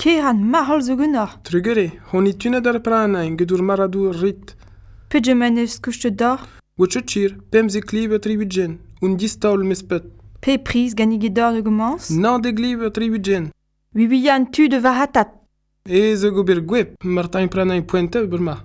Keran mahal zo gunnor. Trugere, honi tuna dar pranañ gant ur maradour rit. Peđe eus kushtet d'or? Oče čir, pemze klibe trividjen, un distaol mespet. Pe priz gani gedor de gomans? Nan de glibe trividjen. Vivian tu de vahatat. E zo gober gweb, martain pranañ puente ber ma.